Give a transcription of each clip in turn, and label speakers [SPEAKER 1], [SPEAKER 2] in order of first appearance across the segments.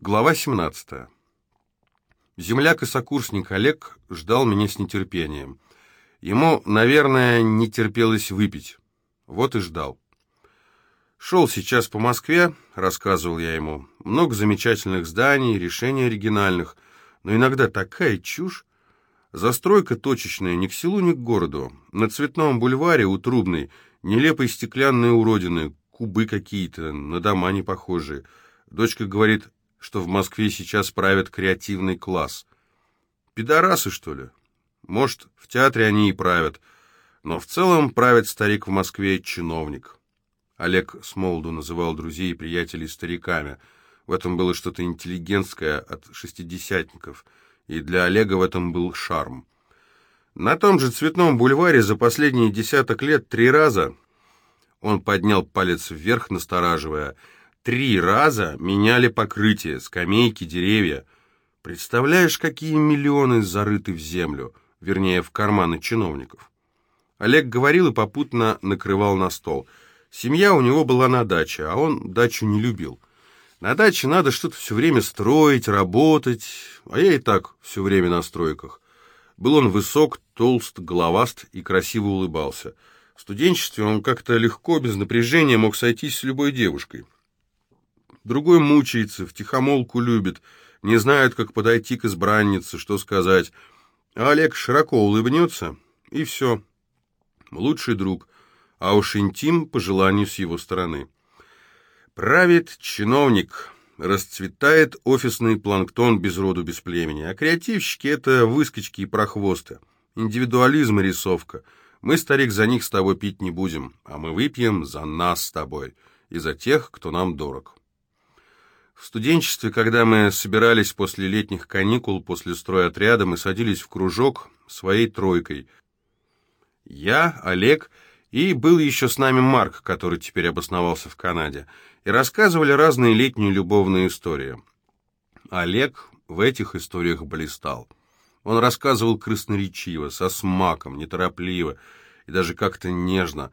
[SPEAKER 1] Глава 17. Земляк и сокурсник Олег ждал меня с нетерпением. Ему, наверное, не терпелось выпить. Вот и ждал. «Шел сейчас по Москве», — рассказывал я ему. «Много замечательных зданий, решений оригинальных, но иногда такая чушь. Застройка точечная, ни к селу, ни к городу. На Цветном бульваре у Трубной нелепые стеклянные уродины, кубы какие-то, на дома не похожие. Дочка говорит, что в Москве сейчас правят креативный класс. Пидорасы, что ли? Может, в театре они и правят, но в целом правит старик в Москве чиновник. Олег Смолду называл друзей и приятелей стариками. В этом было что-то интеллигентское от шестидесятников, и для Олега в этом был шарм. На том же Цветном бульваре за последние десяток лет три раза он поднял палец вверх, настораживая – Три раза меняли покрытие, скамейки, деревья. Представляешь, какие миллионы зарыты в землю, вернее, в карманы чиновников. Олег говорил и попутно накрывал на стол. Семья у него была на даче, а он дачу не любил. На даче надо что-то все время строить, работать, а я и так все время на стройках. Был он высок, толст, головаст и красиво улыбался. В студенчестве он как-то легко, без напряжения мог сойтись с любой девушкой. Другой мучается, втихомолку любит, не знает, как подойти к избраннице, что сказать. А Олег широко улыбнется, и все. Лучший друг, а уж интим по желанию с его стороны. Правит чиновник, расцветает офисный планктон без роду, без племени, а креативщики — это выскочки и прохвосты. Индивидуализм и рисовка. Мы, старик, за них с тобой пить не будем, а мы выпьем за нас с тобой и за тех, кто нам дорог. В студенчестве, когда мы собирались после летних каникул, после стройотряда, мы садились в кружок своей тройкой. Я, Олег и был еще с нами Марк, который теперь обосновался в Канаде, и рассказывали разные летние любовные истории. Олег в этих историях блистал. Он рассказывал красноречиво, со смаком, неторопливо и даже как-то нежно,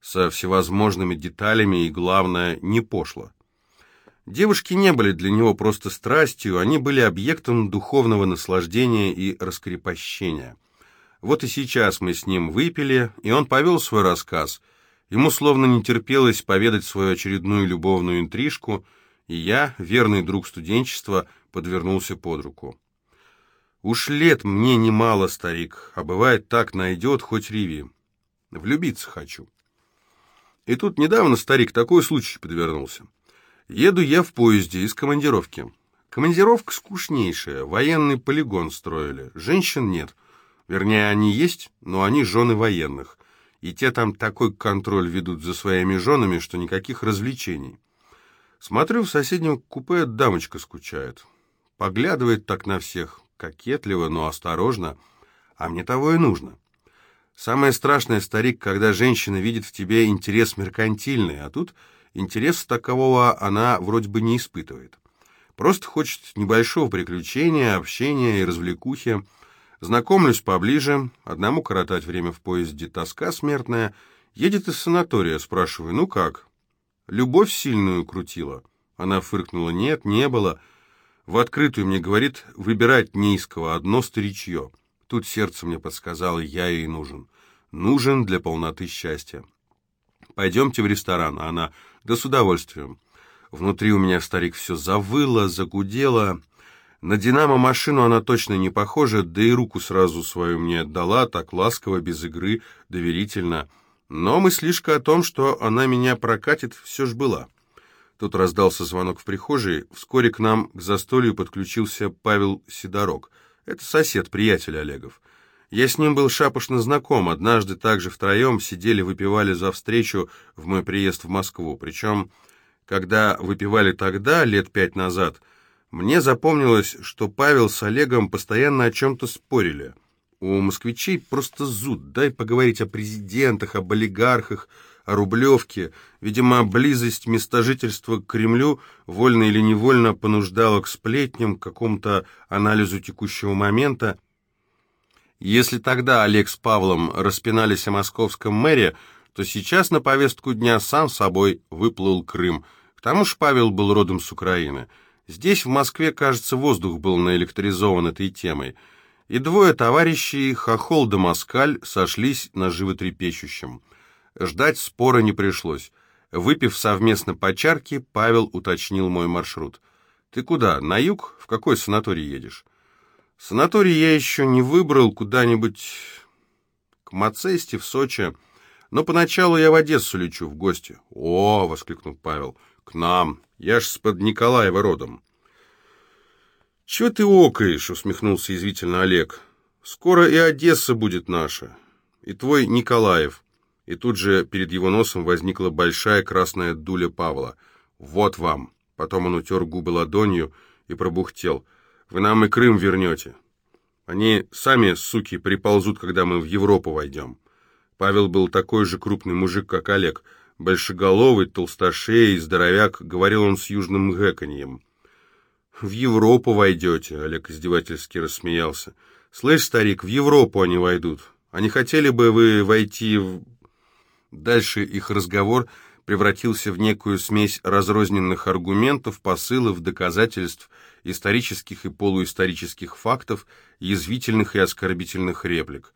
[SPEAKER 1] со всевозможными деталями и, главное, не пошло. Девушки не были для него просто страстью, они были объектом духовного наслаждения и раскрепощения. Вот и сейчас мы с ним выпили, и он повел свой рассказ. Ему словно не терпелось поведать свою очередную любовную интрижку, и я, верный друг студенчества, подвернулся под руку. «Уж лет мне немало, старик, а бывает так найдет, хоть реви. Влюбиться хочу». И тут недавно, старик, такой случай подвернулся. Еду я в поезде из командировки. Командировка скучнейшая, военный полигон строили, женщин нет. Вернее, они есть, но они жены военных. И те там такой контроль ведут за своими женами, что никаких развлечений. Смотрю, в соседнем купе дамочка скучает. Поглядывает так на всех, кокетливо, но осторожно. А мне того и нужно. Самое страшное, старик, когда женщина видит в тебе интерес меркантильный, а тут Интереса такового она вроде бы не испытывает. Просто хочет небольшого приключения, общения и развлекухи. Знакомлюсь поближе, одному коротать время в поезде тоска смертная. Едет из санатория, спрашиваю, ну как? Любовь сильную крутила. Она фыркнула, нет, не было. В открытую мне говорит, выбирать низкого, одно старичье. Тут сердце мне подсказало, я ей нужен. Нужен для полноты счастья. Пойдемте в ресторан. А она, да с удовольствием. Внутри у меня старик все завыло, загудело. На динамо-машину она точно не похожа, да и руку сразу свою мне отдала, так ласково, без игры, доверительно. Но мыслишка о том, что она меня прокатит, все ж была. Тут раздался звонок в прихожей. Вскоре к нам к застолью подключился Павел Сидорок. Это сосед, приятель Олегов. Я с ним был шапошно знаком, однажды также втроем сидели, выпивали за встречу в мой приезд в Москву. Причем, когда выпивали тогда, лет пять назад, мне запомнилось, что Павел с Олегом постоянно о чем-то спорили. У москвичей просто зуд, дай поговорить о президентах, об олигархах, о Рублевке. Видимо, близость места жительства к Кремлю вольно или невольно понуждала к сплетням, к какому-то анализу текущего момента, если тогда Олег с Павлом распинались о московском мэре, то сейчас на повестку дня сам собой выплыл Крым. К тому же Павел был родом с Украины. Здесь, в Москве, кажется, воздух был наэлектризован этой темой, и двое товарищей, Хохол да Москаль, сошлись на животрепещущем. Ждать спора не пришлось. Выпив совместно по чарке, Павел уточнил мой маршрут. «Ты куда? На юг? В какой санаторий едешь?» «Санаторий я еще не выбрал, куда-нибудь к Мацесте, в Сочи. Но поначалу я в Одессу лечу в гости». «О!» — воскликнул Павел. «К нам. Я ж с-под Николаева родом». «Чего ты окаешь?» — усмехнулся язвительно Олег. «Скоро и Одесса будет наша, и твой Николаев». И тут же перед его носом возникла большая красная дуля Павла. «Вот вам!» Потом он утер губы ладонью и пробухтел. «Вы нам и Крым вернете. Они сами, суки, приползут, когда мы в Европу войдем». Павел был такой же крупный мужик, как Олег. Большеголовый, толстошеый, здоровяк, говорил он с южным гэканьем. «В Европу войдете», — Олег издевательски рассмеялся. «Слышь, старик, в Европу они войдут. Не хотели бы вы войти в...» Дальше их разговор превратился в некую смесь разрозненных аргументов, посылов, доказательств, исторических и полуисторических фактов, язвительных и оскорбительных реплик.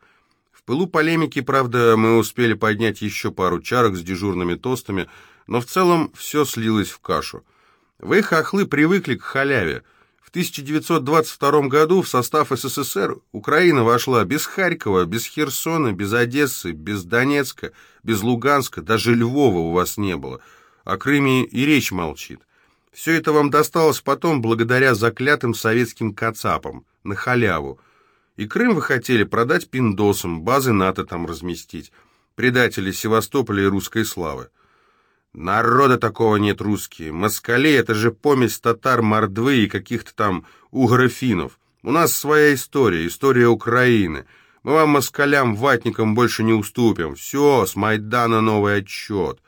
[SPEAKER 1] В пылу полемики, правда, мы успели поднять еще пару чарок с дежурными тостами, но в целом все слилось в кашу. Вы, хохлы, привыкли к халяве. В 1922 году в состав СССР Украина вошла без Харькова, без Херсона, без Одессы, без Донецка, без Луганска, даже Львова у вас не было. О Крыме и речь молчит. Все это вам досталось потом благодаря заклятым советским кацапам, на халяву. И Крым вы хотели продать пиндосам, базы НАТО там разместить, предатели Севастополя и русской славы. Народа такого нет, русские. Москалей — это же помесь татар-мордвы и каких-то там угрофинов. У нас своя история, история Украины. Мы вам, москалям, ватникам, больше не уступим. Все, с Майдана новый отчет.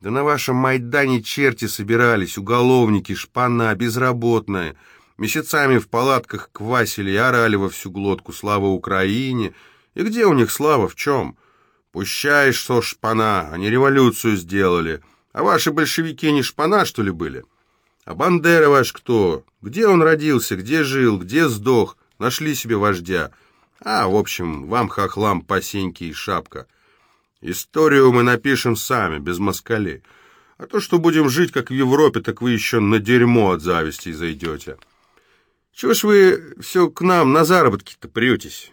[SPEAKER 1] Да на вашем Майдане черти собирались, уголовники, шпана, безработные. Месяцами в палатках квасили и орали во всю глотку «Слава Украине!» И где у них слава, в чем? Пущай, что шпана, они революцию сделали. А ваши большевики не шпана, что ли, были? А Бандера ваш кто? Где он родился, где жил, где сдох? Нашли себе вождя. А, в общем, вам, хохлам, посеньки и шапка. Историю мы напишем сами, без москалей. А то, что будем жить, как в Европе, так вы еще на дерьмо от зависти зайдете. Чего ж вы все к нам на заработки-то претесь?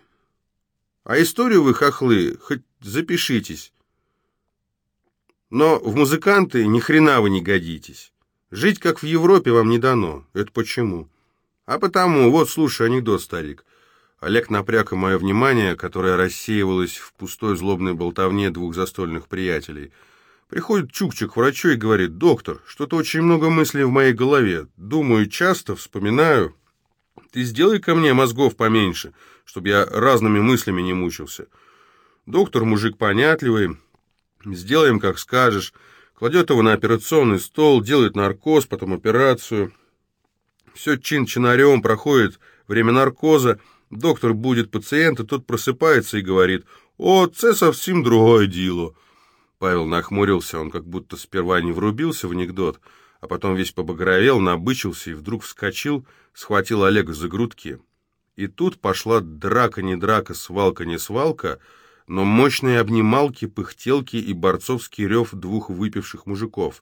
[SPEAKER 1] А историю вы, хохлы, хоть запишитесь. Но в музыканты ни хрена вы не годитесь. Жить как в Европе вам не дано. Это почему? А потому, вот слушай анекдот, старик. Олег напряг мое внимание, которое рассеивалось в пустой злобной болтовне двух застольных приятелей. Приходит Чукчик к врачу и говорит, «Доктор, что-то очень много мыслей в моей голове. Думаю часто, вспоминаю. Ты сделай ко мне мозгов поменьше, чтобы я разными мыслями не мучился». Доктор мужик понятливый, Сделаем, как скажешь. Кладет его на операционный стол, делает наркоз, потом операцию. Все чин-чинарем проходит время наркоза. Доктор будет пациента, тот просыпается и говорит, «О, це совсем другое дело». Павел нахмурился, он как будто сперва не врубился в анекдот, а потом весь побагровел, набычился и вдруг вскочил, схватил Олега за грудки. И тут пошла драка не драка, свалка не свалка — но мощные обнималки, пыхтелки и борцовский рев двух выпивших мужиков.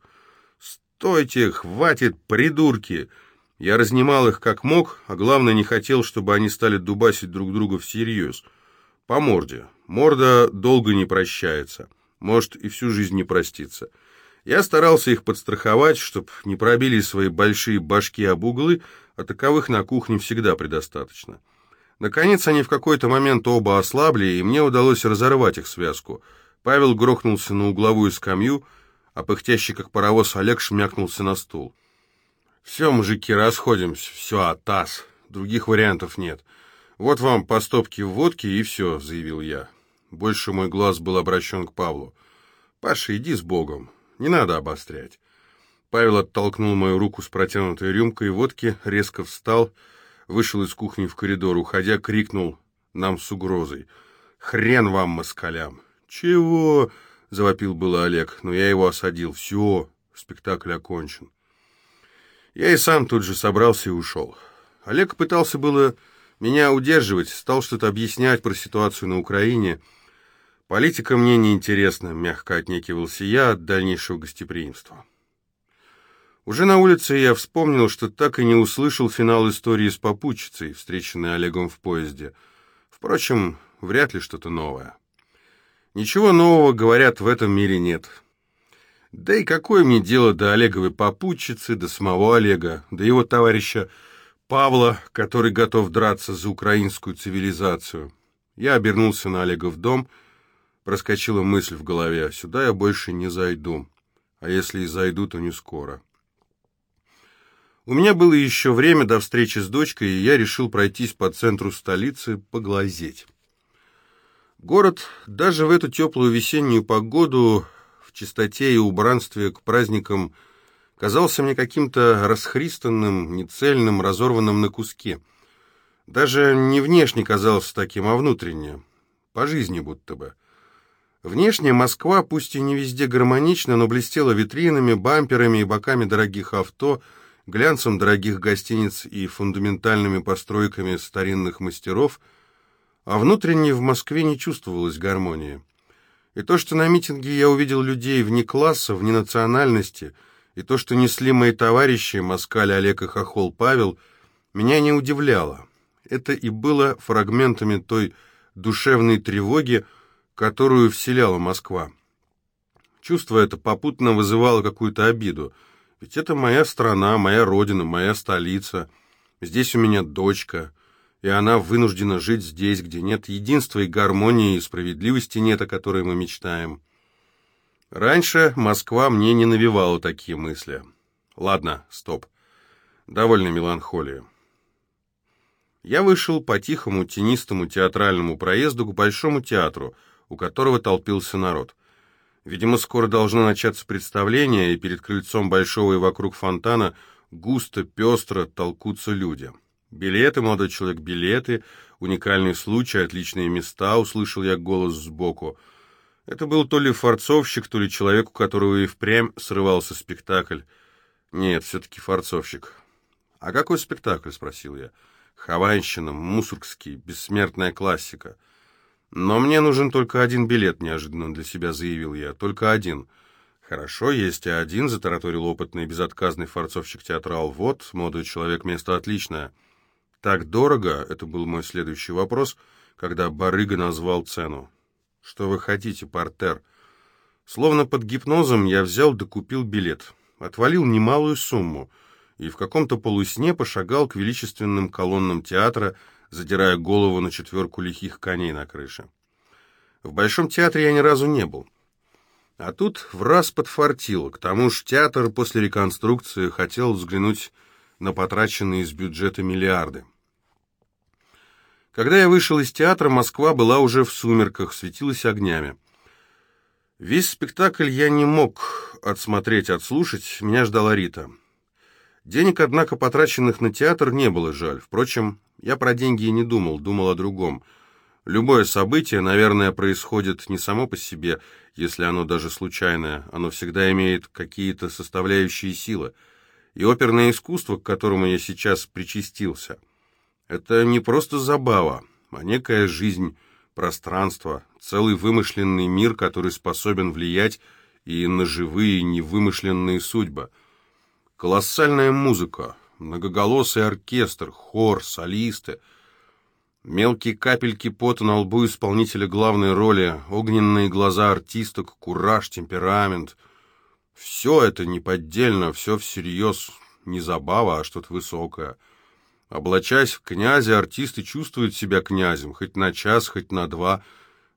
[SPEAKER 1] «Стойте, хватит, придурки!» Я разнимал их как мог, а главное, не хотел, чтобы они стали дубасить друг друга всерьез. По морде. Морда долго не прощается. Может, и всю жизнь не простится. Я старался их подстраховать, чтобы не пробили свои большие башки об углы, а таковых на кухне всегда предостаточно. Наконец они в какой-то момент оба ослабли, и мне удалось разорвать их связку. Павел грохнулся на угловую скамью, а пыхтящий как паровоз Олег шмякнулся на стул. «Все, мужики, расходимся. Все, атас. Других вариантов нет. Вот вам по стопке водки, и все», — заявил я. Больше мой глаз был обращен к Павлу. «Паша, иди с Богом. Не надо обострять». Павел оттолкнул мою руку с протянутой рюмкой водки, резко встал — вышел из кухни в коридор, уходя, крикнул нам с угрозой. «Хрен вам, москалям!» «Чего?» — завопил было Олег, но я его осадил. «Все, спектакль окончен». Я и сам тут же собрался и ушел. Олег пытался было меня удерживать, стал что-то объяснять про ситуацию на Украине. Политика мне не интересна, мягко отнекивался я от дальнейшего гостеприимства. Уже на улице я вспомнил, что так и не услышал финал истории с попутчицей, встреченной Олегом в поезде. Впрочем, вряд ли что-то новое. Ничего нового, говорят, в этом мире нет. Да и какое мне дело до Олеговой попутчицы, до самого Олега, до его товарища Павла, который готов драться за украинскую цивилизацию. Я обернулся на Олега в дом, проскочила мысль в голове, сюда я больше не зайду, а если и зайду, то не скоро. У меня было еще время до встречи с дочкой, и я решил пройтись по центру столицы, поглазеть. Город даже в эту теплую весеннюю погоду в чистоте и убранстве к праздникам казался мне каким-то расхристанным, нецельным, разорванным на куски. Даже не внешне казался таким, а внутренне, по жизни будто бы. Внешне Москва, пусть и не везде гармонично, но блестела витринами, бамперами и боками дорогих авто — глянцем дорогих гостиниц и фундаментальными постройками старинных мастеров, а внутренне в Москве не чувствовалась гармония. И то, что на митинге я увидел людей вне класса, вне национальности, и то, что несли мои товарищи, Москаль Олег и Хохол Павел, меня не удивляло. Это и было фрагментами той душевной тревоги, которую вселяла Москва. Чувство это попутно вызывало какую-то обиду — ведь это моя страна, моя родина, моя столица. Здесь у меня дочка, и она вынуждена жить здесь, где нет единства и гармонии, и справедливости нет, о которой мы мечтаем. Раньше Москва мне не навевала такие мысли. Ладно, стоп. Довольно меланхолии. Я вышел по тихому тенистому театральному проезду к Большому театру, у которого толпился народ. Видимо, скоро должно начаться представление, и перед крыльцом большого и вокруг фонтана густо, пестро толкутся люди. Билеты, молодой человек, билеты, уникальный случай, отличные места, услышал я голос сбоку. Это был то ли форцовщик, то ли человек, у которого и впрямь срывался спектакль. Нет, все-таки форцовщик. «А какой спектакль?» — спросил я. «Хованщина, мусоргский, бессмертная классика». «Но мне нужен только один билет», — неожиданно для себя заявил я. «Только один». «Хорошо, есть и один», — затараторил опытный безотказный форцовщик-театрал. «Вот, молодой человек, место отличное». «Так дорого?» — это был мой следующий вопрос, когда барыга назвал цену. «Что вы хотите, портер?» Словно под гипнозом я взял да билет. Отвалил немалую сумму и в каком-то полусне пошагал к величественным колоннам театра, задирая голову на четверку лихих коней на крыше. В Большом театре я ни разу не был. А тут в раз подфартило. К тому же театр после реконструкции хотел взглянуть на потраченные из бюджета миллиарды. Когда я вышел из театра, Москва была уже в сумерках, светилась огнями. Весь спектакль я не мог отсмотреть, отслушать, меня ждала Рита. Денег, однако, потраченных на театр не было жаль. Впрочем, я про деньги и не думал, думал о другом. Любое событие, наверное, происходит не само по себе, если оно даже случайное. Оно всегда имеет какие-то составляющие силы. И оперное искусство, к которому я сейчас причастился, это не просто забава, а некая жизнь, пространство, целый вымышленный мир, который способен влиять и на живые невымышленные судьбы. Колоссальная музыка, многоголосый оркестр, хор, солисты, мелкие капельки пота на лбу исполнителя главной роли, огненные глаза артисток, кураж, темперамент. Все это неподдельно, все всерьез, не забава, а что-то высокое. Облачаясь в князя, артисты чувствуют себя князем, хоть на час, хоть на два.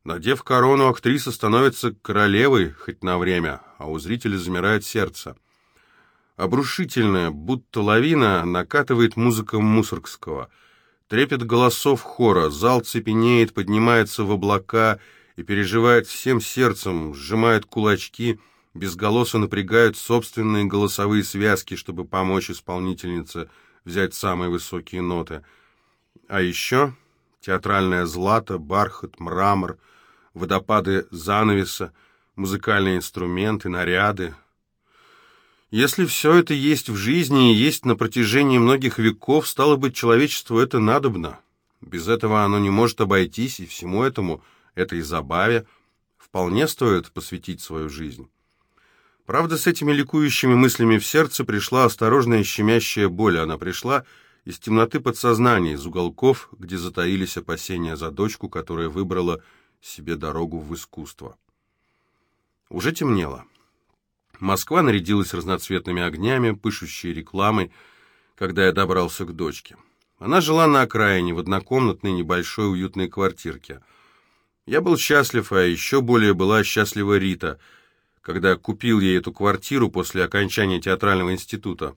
[SPEAKER 1] Надев корону, актриса становится королевой, хоть на время, а у зрителя замирает сердце. Обрушительная, будто лавина, накатывает музыка Мусоргского. Трепет голосов хора, зал цепенеет, поднимается в облака и переживает всем сердцем, сжимает кулачки, безголосо напрягают собственные голосовые связки, чтобы помочь исполнительнице взять самые высокие ноты. А еще театральное злато, бархат, мрамор, водопады занавеса, музыкальные инструменты, наряды, Если все это есть в жизни и есть на протяжении многих веков, стало быть, человечеству это надобно. Без этого оно не может обойтись, и всему этому, этой забаве, вполне стоит посвятить свою жизнь. Правда, с этими ликующими мыслями в сердце пришла осторожная щемящая боль. Она пришла из темноты подсознания, из уголков, где затаились опасения за дочку, которая выбрала себе дорогу в искусство. Уже темнело. Москва нарядилась разноцветными огнями, пышущей рекламой, когда я добрался к дочке. Она жила на окраине, в однокомнатной небольшой уютной квартирке. Я был счастлив, а еще более была счастлива Рита, когда купил ей эту квартиру после окончания театрального института.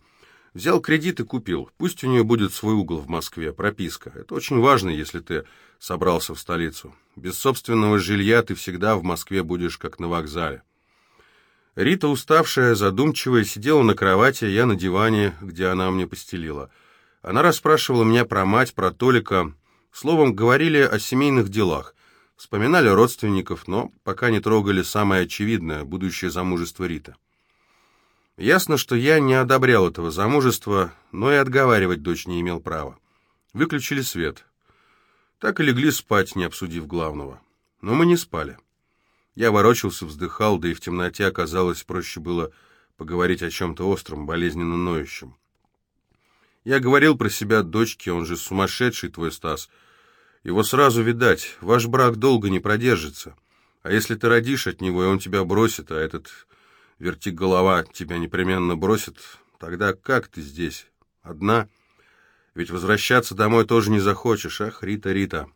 [SPEAKER 1] Взял кредит и купил. Пусть у нее будет свой угол в Москве, прописка. Это очень важно, если ты собрался в столицу. Без собственного жилья ты всегда в Москве будешь как на вокзале. Рита, уставшая, задумчивая, сидела на кровати, я на диване, где она мне постелила. Она расспрашивала меня про мать, про Толика. Словом, говорили о семейных делах. Вспоминали родственников, но пока не трогали самое очевидное – будущее замужество Рита. Ясно, что я не одобрял этого замужества, но и отговаривать дочь не имел права. Выключили свет. Так и легли спать, не обсудив главного. Но мы не спали. Я ворочался, вздыхал, да и в темноте оказалось проще было поговорить о чем-то остром, болезненно ноющем. Я говорил про себя дочке, он же сумасшедший твой Стас. Его сразу видать, ваш брак долго не продержится. А если ты родишь от него, и он тебя бросит, а этот вертик голова тебя непременно бросит, тогда как ты здесь? Одна? Ведь возвращаться домой тоже не захочешь, ах, Рита, Рита.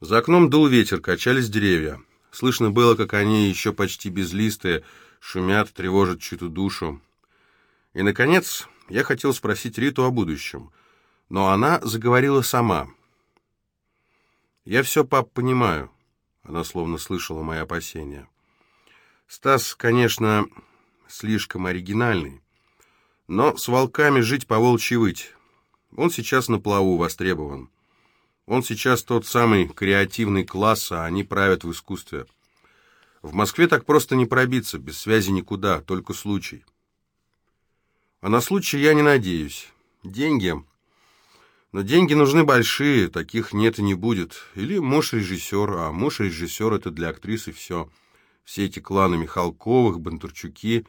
[SPEAKER 1] За окном дул ветер, качались деревья. Слышно было, как они, еще почти безлистые, шумят, тревожат чью-то душу. И, наконец, я хотел спросить Риту о будущем, но она заговорила сама. «Я все, пап, понимаю», — она словно слышала мои опасения. «Стас, конечно, слишком оригинальный, но с волками жить по волчьи выть. Он сейчас на плаву востребован». Он сейчас тот самый креативный класс, а они правят в искусстве. В Москве так просто не пробиться, без связи никуда, только случай. А на случай я не надеюсь. Деньги... Но деньги нужны большие, таких нет и не будет. Или муж-режиссер, а муж-режиссер — это для актрисы все. Все эти кланы Михалковых, Бондарчуки.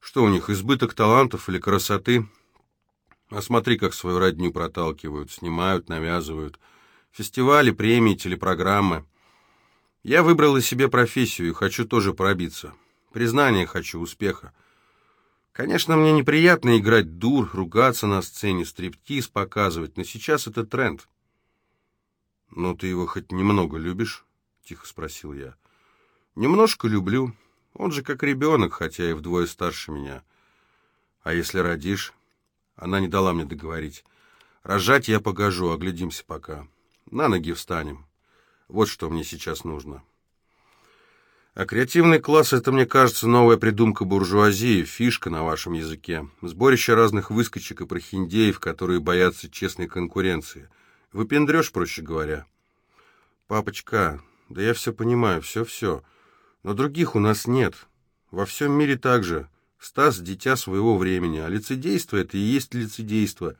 [SPEAKER 1] Что у них, избыток талантов или красоты? А смотри, как свою родню проталкивают, снимают, навязывают — Фестивали, премии, телепрограммы. Я выбрала себе профессию и хочу тоже пробиться. Признание хочу, успеха. Конечно, мне неприятно играть дур, ругаться на сцене, стриптиз показывать, но сейчас это тренд. «Ну, ты его хоть немного любишь?» — тихо спросил я. «Немножко люблю. Он же как ребенок, хотя и вдвое старше меня. А если родишь?» Она не дала мне договорить. «Рожать я погожу, оглядимся пока». На ноги встанем. Вот что мне сейчас нужно. А креативный класс — это, мне кажется, новая придумка буржуазии, фишка на вашем языке. Сборище разных выскочек и прохиндеев, которые боятся честной конкуренции. Выпендрешь, проще говоря. Папочка, да я все понимаю, все-все. Но других у нас нет. Во всем мире так же. Стас — дитя своего времени, а лицедейство — это и есть лицедейство.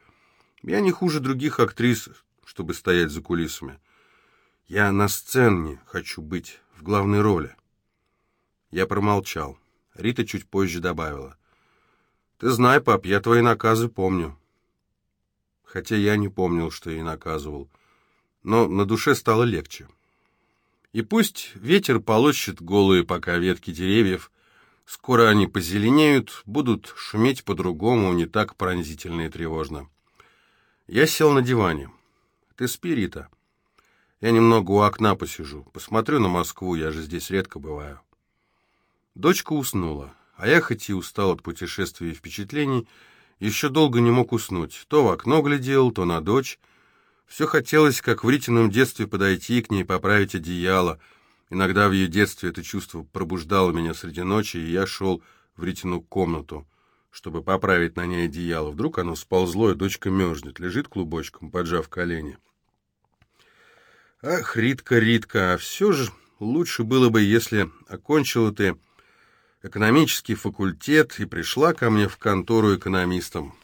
[SPEAKER 1] Я не хуже других актрис, чтобы стоять за кулисами. Я на сцене хочу быть, в главной роли. Я промолчал. Рита чуть позже добавила. «Ты знай, пап, я твои наказы помню». Хотя я не помнил, что я наказывал. Но на душе стало легче. И пусть ветер полощет голые пока ветки деревьев, скоро они позеленеют, будут шуметь по-другому, не так пронзительно и тревожно. Я сел на диване. Ты спи, Рита. Я немного у окна посижу, посмотрю на Москву, я же здесь редко бываю. Дочка уснула, а я, хоть и устал от путешествий и впечатлений, еще долго не мог уснуть. То в окно глядел, то на дочь. Все хотелось, как в Ритином детстве, подойти к ней, поправить одеяло. Иногда в ее детстве это чувство пробуждало меня среди ночи, и я шел в Ритину комнату чтобы поправить на ней одеяло. Вдруг оно сползло, и дочка мерзнет, лежит клубочком, поджав колени. Ах, Ритка, Ритка, а все же лучше было бы, если окончила ты экономический факультет и пришла ко мне в контору экономистом.